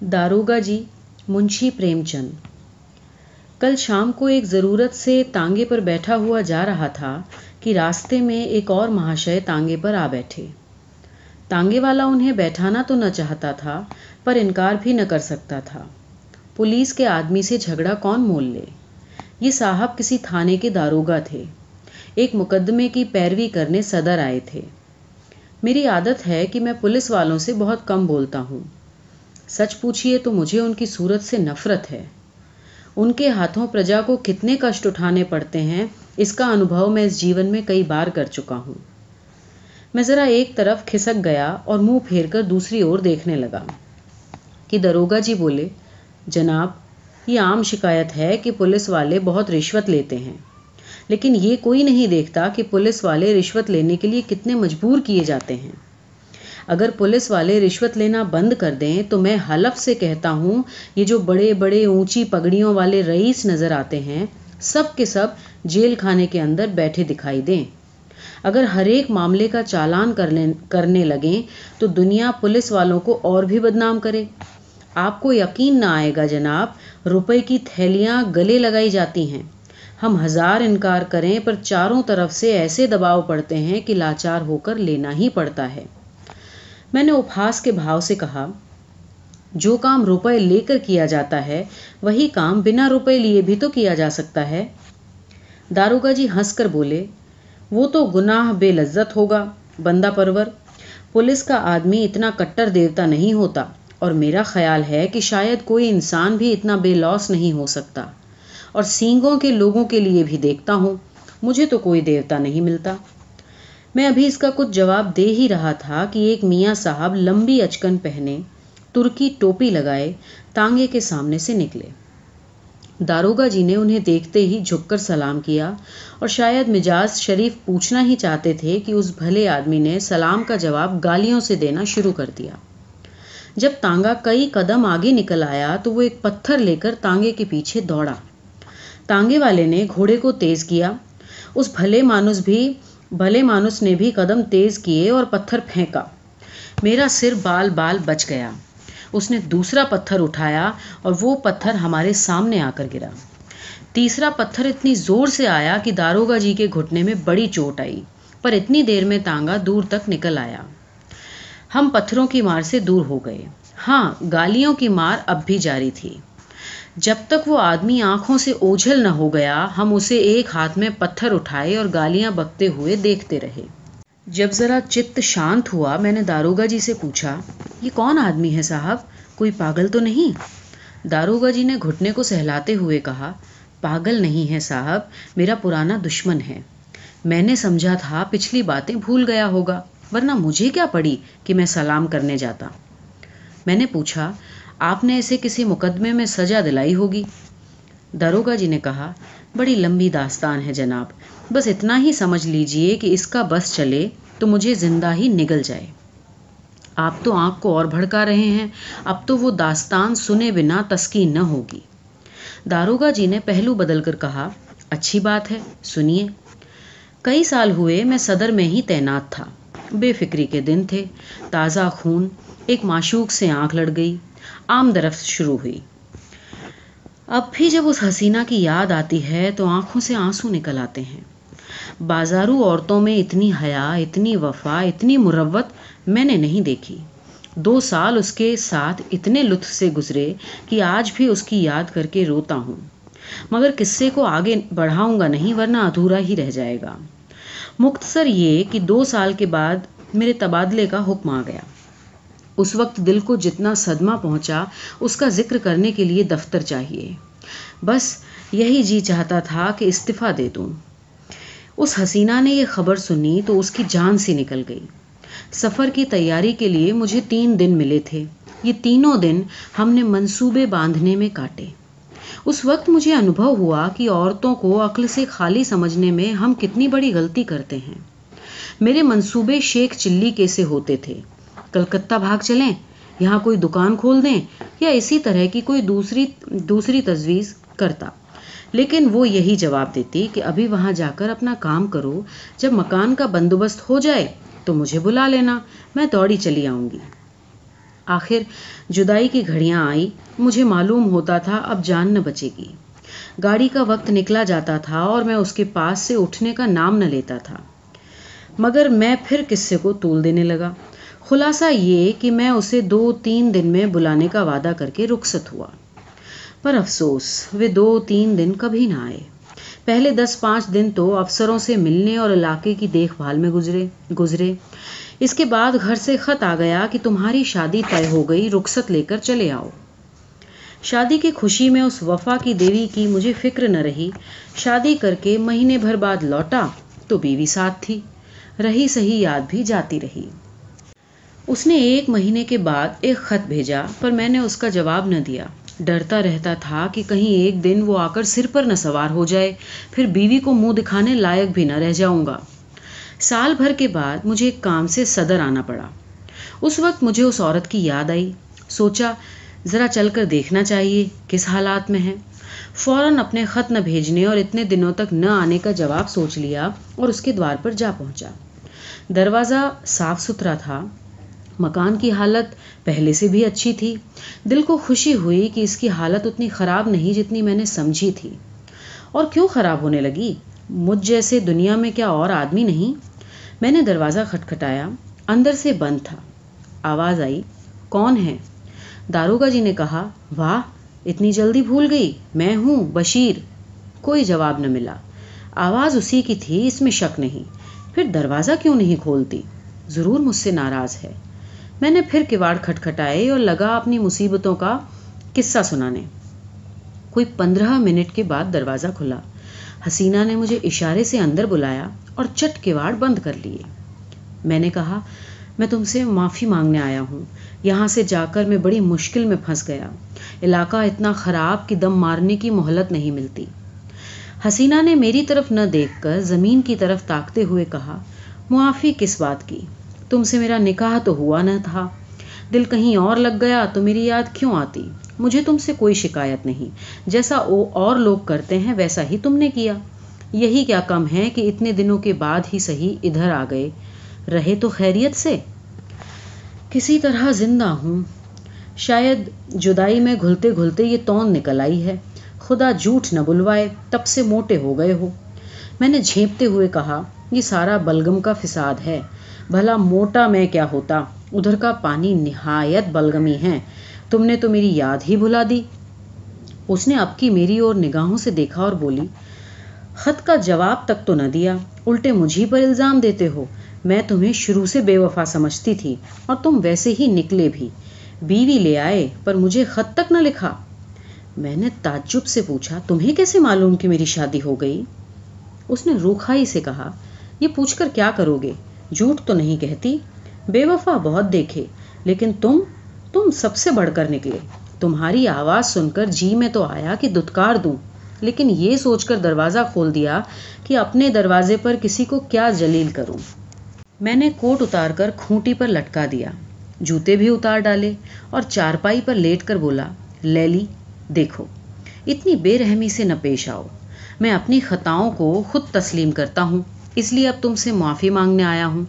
داروگا جی منشی پریم چند کل شام کو ایک ضرورت سے تانگے پر بیٹھا ہوا جا رہا تھا کہ راستے میں ایک اور مہاشے تانگے پر آ بیٹھے۔ تانگے والا انہیں بیٹھانا تو نہ چاہتا تھا، پر انکار بھی نہ کر سکتا تھا۔ پولیس کے آدمی سے جھگڑا کون مول لے؟ یہ صاحب کسی تھانے کے داروگا تھے۔ ایک مقدمے کی پیروی کرنے صدر آئے تھے۔ میری عادت ہے کہ میں پولیس والوں سے بہت کم بولتا ہوں۔ سچ پوچھیے تو مجھے ان کی صورت سے نفرت ہے۔ ان کے ہاتھوں پرجا کو کتنے کشٹ اٹھانے پڑتے ہیں، اس کا انوبھو میں اس جیون میں کئی بار کر چکا ہوں۔ میں ذرا ایک طرف کھسک گیا اور منہ پھیر کر دوسری اور دیکھنے لگا۔ کہ دروگا جی بولے، جناب، یہ عام شکایت ہے کہ پولیس والے بہت رشوت لیتے ہیں۔ لیکن یہ کوئی نہیں دیکھتا کہ پولیس والے رشوت لینے کے لیے کتنے مجبور کیے جاتے ہیں۔ اگر پولیس والے رشوت لینا بند کر دیں تو میں حلف سے کہتا ہوں، یہ جو بڑے بڑے اونچی پگڑیوں والے رئیس نظر آتے ہیں، سب کے سب جیل خانے کے اندر بیٹھے دکھائی دیں۔ اگر ہر ایک معاملے کا چالان کرنے لگیں تو دنیا پولیس والوں کو اور بھی بدنام کرے۔ آپ کو یقین نہ آئے گا جناب، روپے کی تھیلیاں گلے لگائی جاتی ہیں۔ ہم ہزار انکار کریں، پر چاروں طرف سے ایسے دباؤ پڑتے ہیں کہ لاچار ہو کر لینا ہی پڑتا ہے۔ میں نے اپہاس کے بھاؤ سے کہا، جو کام روپے لے کر کیا جاتا ہے، وہی کام بنا روپے لیے بھی تو کیا جا سکتا ہے۔ داروگا جی ہنس کر بولے، وہ تو گناہ بے لذت ہوگا، بندہ پرور۔ پولیس کا آدمی اتنا کٹر دیوتا نہیں ہوتا، اور میرا خیال ہے کہ شاید کوئی انسان بھی اتنا بے لوس نہیں ہو سکتا۔ اور سینگوں کے لوگوں کے لیے بھی دیکھتا ہوں، مجھے تو کوئی دیوتا نہیں ملتا۔ میں ابھی اس کا کچھ جواب دے ہی رہا تھا کہ ایک میاں صاحب لمبی اچکن پہنے، ترکی ٹوپی لگائے، تانگے کے سامنے سے نکلے۔ داروگا جی نے انہیں دیکھتے ہی جھک کر سلام کیا اور شاید مجاز شریف پوچھنا ہی چاہتے تھے کہ اس بھلے آدمی نے سلام کا جواب گالیوں سے دینا شروع کر دیا۔ جب تانگا کئی قدم آگے نکل آیا تو وہ ایک پتھر لے کر تانگے کے پیچھے دوڑا۔ تانگے والے نے گھوڑے کو تیز کیا۔ اس بھلے مانوس بھی بھلے مانس نے بھی قدم تیز کیے اور پتھر پھینکا۔ میرا سر بال بال بچ گیا۔ اس نے دوسرا پتھر اٹھایا اور وہ پتھر ہمارے سامنے آ کر گرا۔ تیسرا پتھر اتنی زور سے آیا کہ داروگا جی کے گھٹنے میں بڑی چوٹ آئی، پر اتنی دیر میں تانگا دور تک نکل آیا۔ ہم پتھروں کی مار سے دور ہو گئے۔ ہاں گالیوں کی مار اب بھی جاری تھی۔ جب تک وہ آدمی آنکھوں سے اوجھل نہ ہو گیا، ہم اسے ایک ہاتھ میں پتھر اٹھائے اور گالیاں بکتے ہوئے دیکھتے رہے۔ جب ذرا چت شانت ہوا، میں نے داروگا جی سے پوچھا، یہ کون آدمی ہے صاحب؟ کوئی پاگل تو نہیں؟ داروگا جی نے گھٹنے کو سہلاتے ہوئے کہا، پاگل نہیں ہے صاحب، میرا پرانا دشمن ہے۔ میں نے سمجھا تھا پچھلی باتیں بھول گیا ہوگا، ورنہ مجھے کیا پڑی کہ میں سلام کرنے جاتا؟ میں نے پوچھا آپ نے اسے کسی مقدمے میں سزا دلائی ہوگی۔ داروگا جی نے کہا، بڑی لمبی داستان ہے جناب۔ بس اتنا ہی سمجھ لیجیے کہ اس کا بس چلے تو مجھے زندہ ہی نگل جائے۔ آپ تو آنکھ کو اور بھڑکا رہے ہیں، اب تو وہ داستان سنے بنا تسکین نہ ہوگی۔ داروگا جی نے پہلو بدل کر کہا، اچھی بات ہے، سنیے۔ کئی سال ہوئے میں صدر میں ہی تعینات تھا۔ بے فکری کے دن تھے، تازہ خون، ایک معشوق سے آنکھ لڑ گئی۔ عام آمدرفت شروع ہوئی۔ اب بھی جب اس حسینہ کی یاد آتی ہے تو آنکھوں سے آنسو نکل آتے ہیں۔ بازارو عورتوں میں اتنی حیا، اتنی وفا، اتنی مروت میں نے نہیں دیکھی۔ دو سال اس کے ساتھ اتنے لطف سے گزرے کہ آج بھی اس کی یاد کر کے روتا ہوں۔ مگر قصے کو آگے بڑھاؤں گا نہیں ورنہ ادھورا ہی رہ جائے گا۔ مختصر یہ کہ دو سال کے بعد میرے تبادلے کا حکم آ گیا۔ اس وقت دل کو جتنا صدمہ پہنچا، اس کا ذکر کرنے کے لیے دفتر چاہیے۔ بس یہی جی چاہتا تھا کہ استعفیٰ دے دوں۔ اس حسینہ نے یہ خبر سنی تو اس کی جان سی نکل گئی۔ سفر کی تیاری کے لیے مجھے تین دن ملے تھے۔ یہ تینوں دن ہم نے منصوبے باندھنے میں کاٹے۔ اس وقت مجھے انبھو ہوا کہ عورتوں کو عقل سے خالی سمجھنے میں ہم کتنی بڑی غلطی کرتے ہیں۔ میرے منصوبے شیخ چلی کے سے ہوتے تھے۔ کلکتہ بھاگ چلیں، یہاں کوئی دکان کھول دیں یا اسی طرح کی کوئی دوسری دوسری تجویز کرتا۔ لیکن وہ یہی جواب دیتی کہ ابھی وہاں جا کر اپنا کام کرو، جب مکان کا بندوبست ہو جائے تو مجھے بلا لینا، میں دوڑی چلی آؤں گی۔ آخر جدائی کی گھڑیاں آئی، مجھے معلوم ہوتا تھا اب جان نہ بچے گی۔ گاڑی کا وقت نکلا جاتا تھا اور میں اس کے پاس سے اٹھنے کا نام نہ لیتا تھا۔ مگر میں پھر قصے کو تول دینے لگا۔ خلاصہ یہ کہ میں اسے دو تین دن میں بلانے کا وعدہ کر کے رخصت ہوا۔ پر افسوس، وہ دو تین دن کبھی نہ آئے۔ پہلے دس پانچ دن تو افسروں سے ملنے اور علاقے کی دیکھ بھال میں گزرے گزرے۔ اس کے بعد گھر سے خط آ گیا کہ تمہاری شادی طے ہو گئی، رخصت لے کر چلے آؤ۔ شادی کی خوشی میں اس وفا کی دیوی کی مجھے فکر نہ رہی۔ شادی کر کے مہینے بھر بعد لوٹا تو بیوی ساتھ تھی، رہی صحیح یاد بھی جاتی رہی۔ اس نے ایک مہینے کے بعد ایک خط بھیجا، پر میں نے اس کا جواب نہ دیا۔ ڈرتا رہتا تھا کہ کہیں ایک دن وہ آ کر سر پر نہ سوار ہو جائے، پھر بیوی کو منہ دکھانے لائق بھی نہ رہ جاؤں گا۔ سال بھر کے بعد مجھے ایک کام سے صدر آنا پڑا۔ اس وقت مجھے اس عورت کی یاد آئی۔ سوچا، ذرا چل کر دیکھنا چاہیے کس حالات میں ہے۔ فوراً اپنے خط نہ بھیجنے اور اتنے دنوں تک نہ آنے کا جواب سوچ لیا اور اس کے دوار پر جا پہنچا۔ دروازہ صاف ستھرا تھا۔ مکان کی حالت پہلے سے بھی اچھی تھی۔ دل کو خوشی ہوئی کہ اس کی حالت اتنی خراب نہیں جتنی میں نے سمجھی تھی۔ اور کیوں خراب ہونے لگی؟ مجھ جیسے دنیا میں کیا اور آدمی نہیں؟ میں نے دروازہ کھٹکھٹایا، اندر سے بند تھا۔ آواز آئی، کون ہے؟ داروگا جی نے کہا، واہ، اتنی جلدی بھول گئی، میں ہوں، بشیر۔ کوئی جواب نہ ملا۔ آواز اسی کی تھی، اس میں شک نہیں۔ پھر دروازہ کیوں نہیں کھولتی؟ ضرور مجھ سے ناراض ہے۔ میں نے پھر کواڑ کھٹکھٹائے اور لگا اپنی مصیبتوں کا قصہ سنانے۔ کوئی پندرہ منٹ کے بعد دروازہ کھلا۔ حسینہ نے مجھے اشارے سے اندر بلایا اور چٹ کواڑ بند کر لیے۔ میں نے کہا، میں تم سے معافی مانگنے آیا ہوں۔ یہاں سے جا کر میں بڑی مشکل میں پھنس گیا۔ علاقہ اتنا خراب کہ دم مارنے کی مہلت نہیں ملتی۔ حسینہ نے میری طرف نہ دیکھ کر زمین کی طرف تاکتے ہوئے کہا، معافی کس بات کی؟ تم سے میرا نکاح تو ہوا نہ تھا۔ دل کہیں اور لگ گیا تو میری یاد کیوں آتی؟ مجھے تم سے کوئی شکایت نہیں۔ جیسا وہ اور لوگ کرتے ہیں ویسا ہی تم نے کیا۔ یہی کیا کم ہے کہ اتنے دنوں کے بعد ہی صحیح ادھر آ گئے۔ رہے تو خیریت سے؟ کسی طرح زندہ ہوں۔ شاید جدائی میں گھلتے گھلتے یہ تون نکل آئی ہے۔ خدا جھوٹ نہ بلوائے، تب سے موٹے ہو گئے ہو۔ میں نے جھیپتے ہوئے کہا، یہ سارا بلگم کا فساد ہے۔ بھلا موٹا میں کیا ہوتا؟ ادھر کا پانی نہایت بلگمی ہے۔ تم نے تو میری یاد ہی بھلا دی۔ اس نے اب کی میری اور نگاہوں سے دیکھا اور بولی، خط کا جواب تک تو نہ دیا۔ الٹے مجھے پر الزام دیتے ہو۔ میں تمہیں شروع سے بے وفا سمجھتی تھی اور تم ویسے ہی نکلے بھی۔ بیوی لے آئے، پر مجھے خط تک نہ لکھا۔ میں نے تعجب سے پوچھا، تمہیں کیسے معلوم کہ میری شادی ہو گئی؟ اس نے روکھائی سے کہا، یہ پوچھ کر کیا کرو گے؟ جھوٹ تو نہیں کہتی۔ بے وفا بہت دیکھے، لیکن تم تم سب سے بڑھ کر نکلے۔ تمہاری آواز سن کر جی میں تو آیا کہ دتکار دوں۔ لیکن یہ سوچ کر دروازہ کھول دیا کہ اپنے دروازے پر کسی کو کیا جلیل کروں۔ میں نے کوٹ اتار کر کھوٹی پر لٹکا دیا۔ جوتے بھی اتار ڈالے اور چارپائی پر لیٹ کر بولا، لیلی، دیکھو، اتنی بے رحمی سے نہ پیش آؤ۔ میں اپنی خطاؤں کو خود تسلیم کرتا ہوں۔ اس لیے اب تم سے معافی مانگنے آیا ہوں۔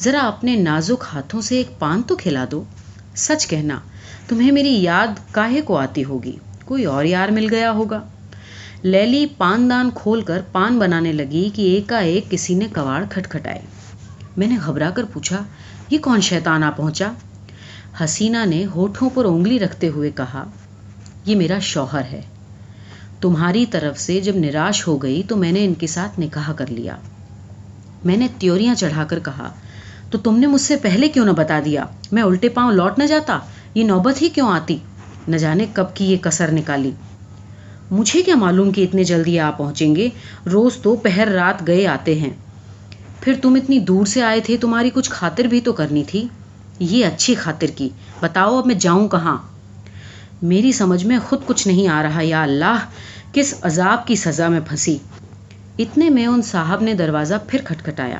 ذرا اپنے نازک ہاتھوں سے ایک پان تو کھلا دو۔ سچ کہنا، تمہیں میری یاد کاہے کو آتی ہوگی؟ کوئی اور یار مل گیا ہوگا۔ لیلی پان دان کھول کر پان بنانے لگی کہ ایک ایک کسی نے کواڑ کھٹکھٹائے۔ میں نے گھبرا کر پوچھا، یہ کون شیطان آ پہنچا؟ حسینہ نے ہوٹھوں پر انگلی رکھتے ہوئے کہا، یہ میرا شوہر ہے۔ تمہاری طرف سے جب نراش ہو گئی تو میں نے ان کے ساتھ نکاح کر لیا۔ میں نے تیوریاں چڑھا کر کہا، تو تم نے مجھ سے پہلے کیوں نہ بتا دیا؟ میں الٹے پاؤں لوٹ نہ جاتا، یہ نوبت ہی کیوں آتی؟ نہ جانے کب کی یہ کسر نکالی۔ مجھے کیا معلوم کہ اتنے جلدی آ پہنچیں گے؟ روز تو پہر رات گئے آتے ہیں۔ پھر تم اتنی دور سے آئے تھے، تمہاری کچھ خاطر بھی تو کرنی تھی۔ یہ اچھی خاطر کی۔ بتاؤ اب میں جاؤں کہاں؟ میری سمجھ میں خود کچھ نہیں آ رہا، یا اللہ، کس عذاب کی سزا میں پھنسی۔ اتنے میں ان صاحب نے دروازہ پھر کھٹکھٹایا۔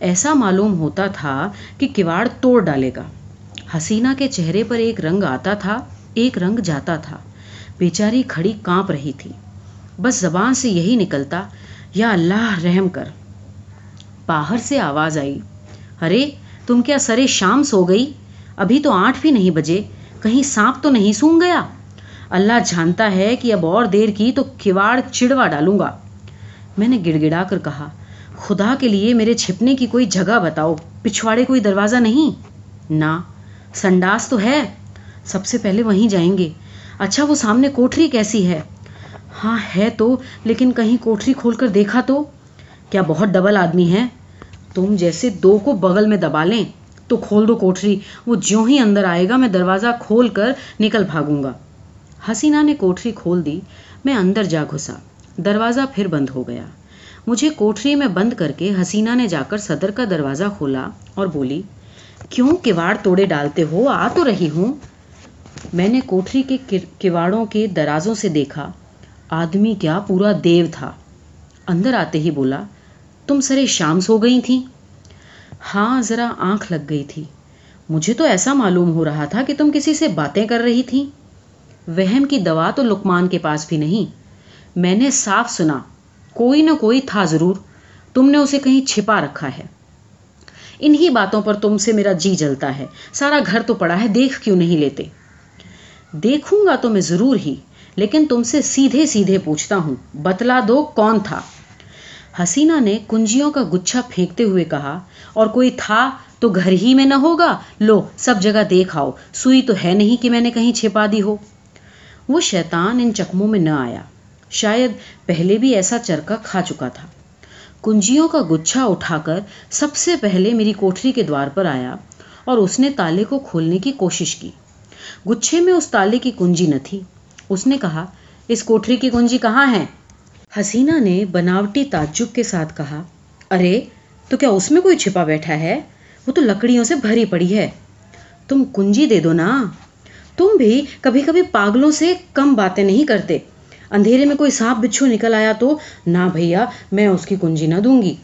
ایسا معلوم ہوتا تھا کہ کواڑ توڑ ڈالے گا۔ حسینہ کے چہرے پر ایک رنگ آتا تھا، ایک رنگ جاتا تھا۔ بیچاری کھڑی کانپ رہی تھی۔ بس زبان سے یہی نکلتا، یا اللہ رحم کر۔ باہر سے آواز آئی، ارے، تم کیا سرے شام سو گئی؟ ابھی تو آٹھ بھی نہیں بجے، کہیں سانپ تو نہیں سونگ گیا؟ اللہ جانتا ہے کہ اب اور دیر کی تو کواڑ چڑوا ڈالوں گا۔ میں نے گڑ گڑا کر کہا، خدا کے لیے میرے چھپنے کی کوئی جگہ بتاؤ، پچھواڑے کوئی دروازہ نہیں؟ نہ، سنڈاس تو ہے، سب سے پہلے وہیں جائیں گے۔ اچھا وہ سامنے کوٹری کیسی ہے؟ ہاں ہے تو، لیکن کہیں کوٹری کھول کر دیکھا تو؟ کیا بہت ڈبل آدمی ہے تم جیسے دو کو بغل میں دبا لیں، تو کھول دو کوٹری وہ جو ہی اندر آئے گا، میں دروازہ کھول کر نکل بھاگوں گا۔ حسینہ نے کوٹری کھول دی، میں اندر جا گھسا۔ دروازہ پھر بند ہو گیا۔ مجھے کوٹری میں بند کر کے حسینہ نے جا کر صدر کا دروازہ کھولا اور بولی، کیوں کواڑ توڑے ڈالتے ہو؟ آ تو رہی ہوں۔ میں نے کوٹری کے کواڑوں کے درازوں سے دیکھا۔ آدمی کیا پورا دیو تھا۔ اندر آتے ہی بولا، تم سرے شام سو گئی تھیں۔ ہاں ذرا آنکھ لگ گئی تھی۔ مجھے تو ایسا معلوم ہو رہا تھا کہ تم کسی سے باتیں کر رہی تھی وہم کی دوا تو لکمان کے پاس بھی نہیں۔ میں نے صاف سنا، کوئی نہ کوئی تھا ضرور، تم نے اسے کہیں چھپا رکھا ہے۔ انہی باتوں پر تم سے میرا جی جلتا ہے۔ سارا گھر تو پڑا ہے، دیکھ کیوں نہیں لیتے؟ دیکھوں گا تو میں ضرور ہی، لیکن تم سے سیدھے سیدھے پوچھتا ہوں، بتلا دو کون تھا؟ حسینہ نے کنجیوں کا گچھا پھینکتے ہوئے کہا، اور کوئی تھا تو گھر ہی میں نہ ہوگا؟ لو، سب جگہ دیکھ آؤ۔ سوئی تو ہے نہیں کہ میں نے کہیں چھپا دی ہو۔ وہ شیطان ان چکموں میں نہ آیا۔ شاید پہلے بھی ایسا چرکا کھا چکا تھا۔ کنجیوں کا گچھا اٹھا کر سب سے پہلے میری کوٹری کے دوار پر آیا اور اس نے تالے کو کھولنے کی کوشش کی۔ گچھے میں اس تالے کی کنجی نہ تھی۔ اس نے کہا، اس کوٹری کی کنجی کہاں ہے؟ حسینہ نے بناوٹی تعجب کے ساتھ کہا، ارے، تو کیا اس میں کوئی چھپا بیٹھا ہے؟ وہ تو لکڑیوں سے بھری پڑی ہے۔ تم کنجی دے دو نا۔ تم بھی کبھی کبھی پاگلوں سے کم باتیں نہیں کرتے۔ اندھیرے میں کوئی سانپ بچھو نکل آیا تو، نہ بھیا، میں اس کی کنجی نہ دوں گی۔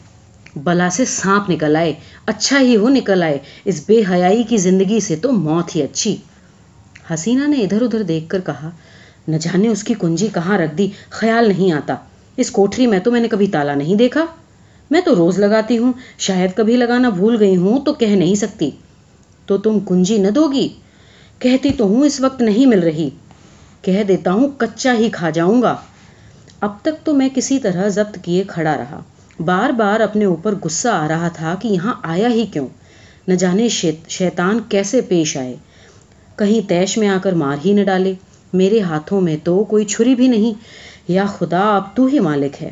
بلا سے سانپ نکل آئے اچھا ہی ہو نکل آئے۔ اس بے حیائی کی زندگی سے تو موت ہی اچھی۔ حسینہ نے ادھر ادھر دیکھ کر کہا، نہ جانے اس کی کنجی کہاں رکھ دی، خیال نہیں آتا۔ اس کوٹری میں تو میں نے کبھی تالا نہیں دیکھا۔ میں تو روز لگاتی ہوں، شاید کبھی لگانا بھول گئی ہوں تو کہہ نہیں سکتی۔ تو تم کنجی نہ دو گی؟ کہتی تو ہوں، اس وقت نہیں مل رہی۔ کہہ دیتا ہوں، کچا ہی کھا جاؤں گا۔ اب تک تو میں کسی طرح ضبط کیے کھڑا رہا۔ بار بار اپنے اوپر غصہ آ رہا تھا کہ یہاں آیا ہی کیوں؟ نہ جانے شیطان کیسے پیش آئے۔ کہیں تیش میں آ کر مار ہی نہ ڈالے۔ میرے ہاتھوں میں تو کوئی چھری بھی نہیں۔ یا خدا، اب تو ہی مالک ہے۔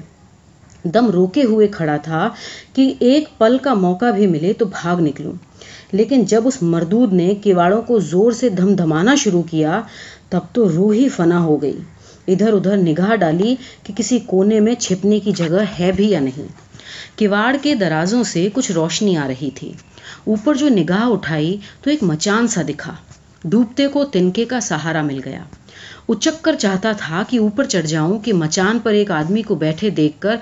دم روکے ہوئے کھڑا تھا کہ ایک پل کا موقع بھی ملے تو بھاگ نکلوں۔ لیکن جب اس مردود نے کیواڑوں کو زور سے دھم دھمانا شروع کیا تب تو روح ہی فنا ہو گئی۔ ادھر ادھر نگاہ ڈالی کہ کسی کونے میں چھپنے کی جگہ ہے بھی یا نہیں۔ کواڑ کے درازوں سے کچھ روشنی آ رہی تھی۔ اوپر جو نگاہ اٹھائی تو ایک مچان سا دکھا۔ ڈوبتے کو تنکے کا سہارا مل گیا۔ اچک کر چاہتا تھا کہ اوپر چڑھ جاؤں کہ مچان پر ایک آدمی کو بیٹھے دیکھ کر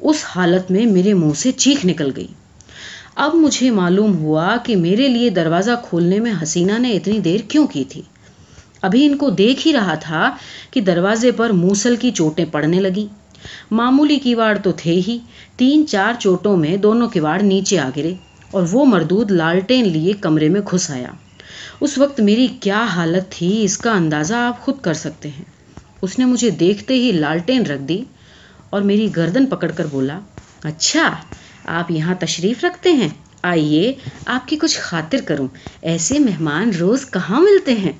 اس حالت میں میرے منہ سے چیخ نکل گئی۔ اب مجھے معلوم ہوا کہ میرے لیے دروازہ کھولنے میں حسینہ نے اتنی دیر کیوں کی تھی؟ ابھی ان کو دیکھ ہی رہا تھا کہ دروازے پر موسل کی چوٹیں پڑنے لگی۔ معمولی کیواڑ تو تھے ہی، تین چار چوٹوں میں دونوں کیواڑ نیچے آ گرے اور وہ مردود لالٹین لیے کمرے میں گھس آیا۔ اس وقت میری کیا حالت تھی اس کا اندازہ آپ خود کر سکتے ہیں۔ اس نے مجھے دیکھتے ہی لالٹین رکھ دی اور میری گردن پکڑ کر بولا اچھا آپ یہاں تشریف رکھتے ہیں؟ آئیے، آپ کی کچھ خاطر کروں۔ ایسے مہمان روز کہاں ملتے ہیں؟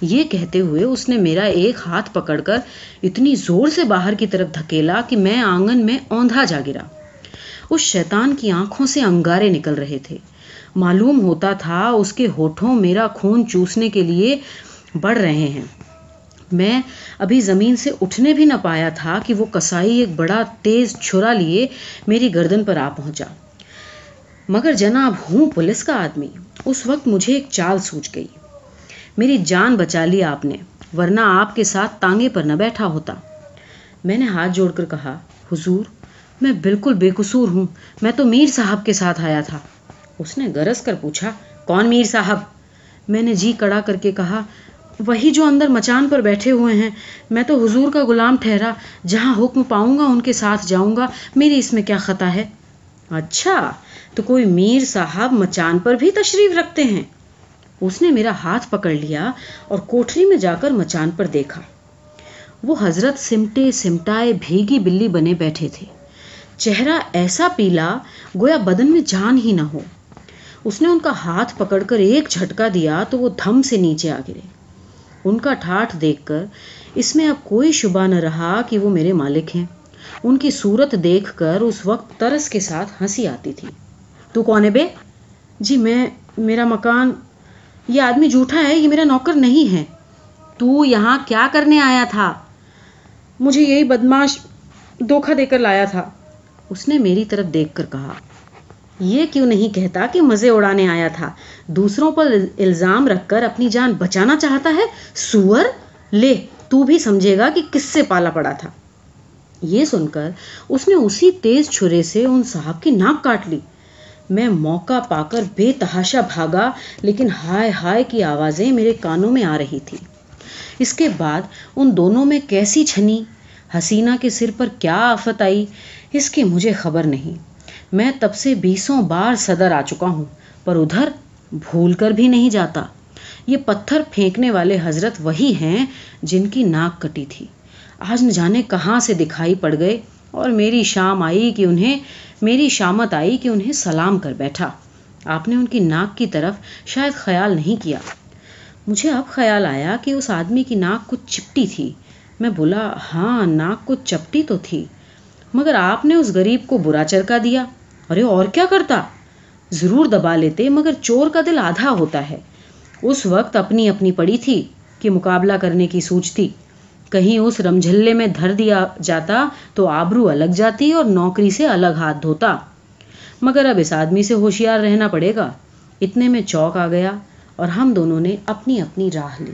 یہ کہتے ہوئے اس نے میرا ایک ہاتھ پکڑ کر اتنی زور سے باہر کی طرف دھکیلا کہ میں آنگن میں اوندھا جا گرا۔ اس شیطان کی آنکھوں سے انگارے نکل رہے تھے۔ معلوم ہوتا تھا اس کے ہوٹھوں میرا خون چوسنے کے لیے بڑھ رہے ہیں۔ میں ابھی زمین سے اٹھنے بھی نہ پایا تھا کہ وہ کسائی ایک بڑا تیز چھرا لیے میری گردن پر آ پہنچا۔ مگر جناب ہوں پولیس کا آدمی۔ اس وقت مجھے ایک چال سوچ گئی۔ میری جان بچا لی آپ نے، ورنہ آپ کے ساتھ تانگے پر نہ بیٹھا ہوتا۔ میں نے ہاتھ جوڑ کر کہا، حضور، میں بالکل بے قصور ہوں، میں تو میر صاحب کے ساتھ آیا تھا۔ اس نے گرس کر پوچھا، کون میر صاحب؟ میں نے جی کڑا کر کے کہا، وہی جو اندر مچان پر بیٹھے ہوئے ہیں۔ میں تو حضور کا غلام ٹھہرا، جہاں حکم پاؤں گا، ان کے ساتھ جاؤں گا۔ میری اس میں کیا خطا ہے؟ اچھا تو کوئی میر صاحب مچان پر بھی تشریف رکھتے ہیں۔ اس نے میرا ہاتھ پکڑ لیا اور کوٹری میں جا کر مچان پر دیکھا۔ وہ حضرت سمٹے سمٹائے بھیگی بلی بنے بیٹھے تھے۔ چہرہ ایسا پیلا گویا بدن میں جان ہی نہ ہو۔ اس نے ان کا ہاتھ پکڑ کر ایک جھٹکا دیا تو وہ دھم سے نیچے آ گرے۔ ان کا ٹھاٹ دیکھ کر اس میں اب کوئی شبہ نہ رہا کہ وہ میرے مالک ہیں۔ ان کی صورت دیکھ کر اس وقت ترس کے ساتھ ہنسی آتی تھی۔ تو کون ہے بے؟ جی میں، میرا مکان یہ آدمی جھوٹا ہے یہ میرا نوکر نہیں ہے۔ تو یہاں کیا کرنے آیا تھا؟ مجھے یہی بدماش دھوکھا دے کر لایا تھا۔ اس نے میری طرف دیکھ کر کہا یہ کیوں نہیں کہتا کہ مزے اڑانے آیا تھا؟ دوسروں پر الزام رکھ کر اپنی جان بچانا چاہتا ہے؟ سور لے تو بھی سمجھے گا کہ کس سے پالا پڑا تھا۔ یہ سن کر اس نے اسی تیز چھرے سے ان صاحب کی ناک کاٹ لی۔ میں موقع پا کر بے تحاشا بھاگا، لیکن ہائے ہائے کی آوازیں میرے کانوں میں آ رہی تھی۔ اس کے بعد ان دونوں میں کیسی چھنی؟ حسینہ کے سر پر کیا آفت آئی؟ اس کی مجھے خبر نہیں۔ میں تب سے بیسوں بار صدر آ چکا ہوں، پر ادھر بھول کر بھی نہیں جاتا۔ یہ پتھر پھینکنے والے حضرت وہی ہیں جن کی ناک کٹی تھی۔ آج نہ جانے کہاں سے دکھائی پڑ گئے۔ اور میری شام آئی کہ انہیں میری شامت آئی کہ انہیں سلام کر بیٹھا۔ آپ نے ان کی ناک کی طرف شاید خیال نہیں کیا۔ مجھے اب خیال آیا کہ اس آدمی کی ناک کچھ چپٹی تھی۔ میں بولا ہاں ناک کچھ چپٹی تو تھی، مگر آپ نے اس غریب کو برا چرکا دیا۔ ارے، اور کیا کرتا؟ ضرور دبا لیتے، مگر چور کا دل آدھا ہوتا ہے۔ اس وقت اپنی اپنی پڑی تھی کہ مقابلہ کرنے کی سوچ تھی کہیں اس رمجھلے میں دھر دیا جاتا تو آبرو الگ جاتی اور نوکری سے الگ ہاتھ دھوتا۔ مگر اب اس آدمی سے ہوشیار رہنا پڑے گا۔ اتنے میں چوک آ گیا اور ہم دونوں نے اپنی اپنی راہ لی۔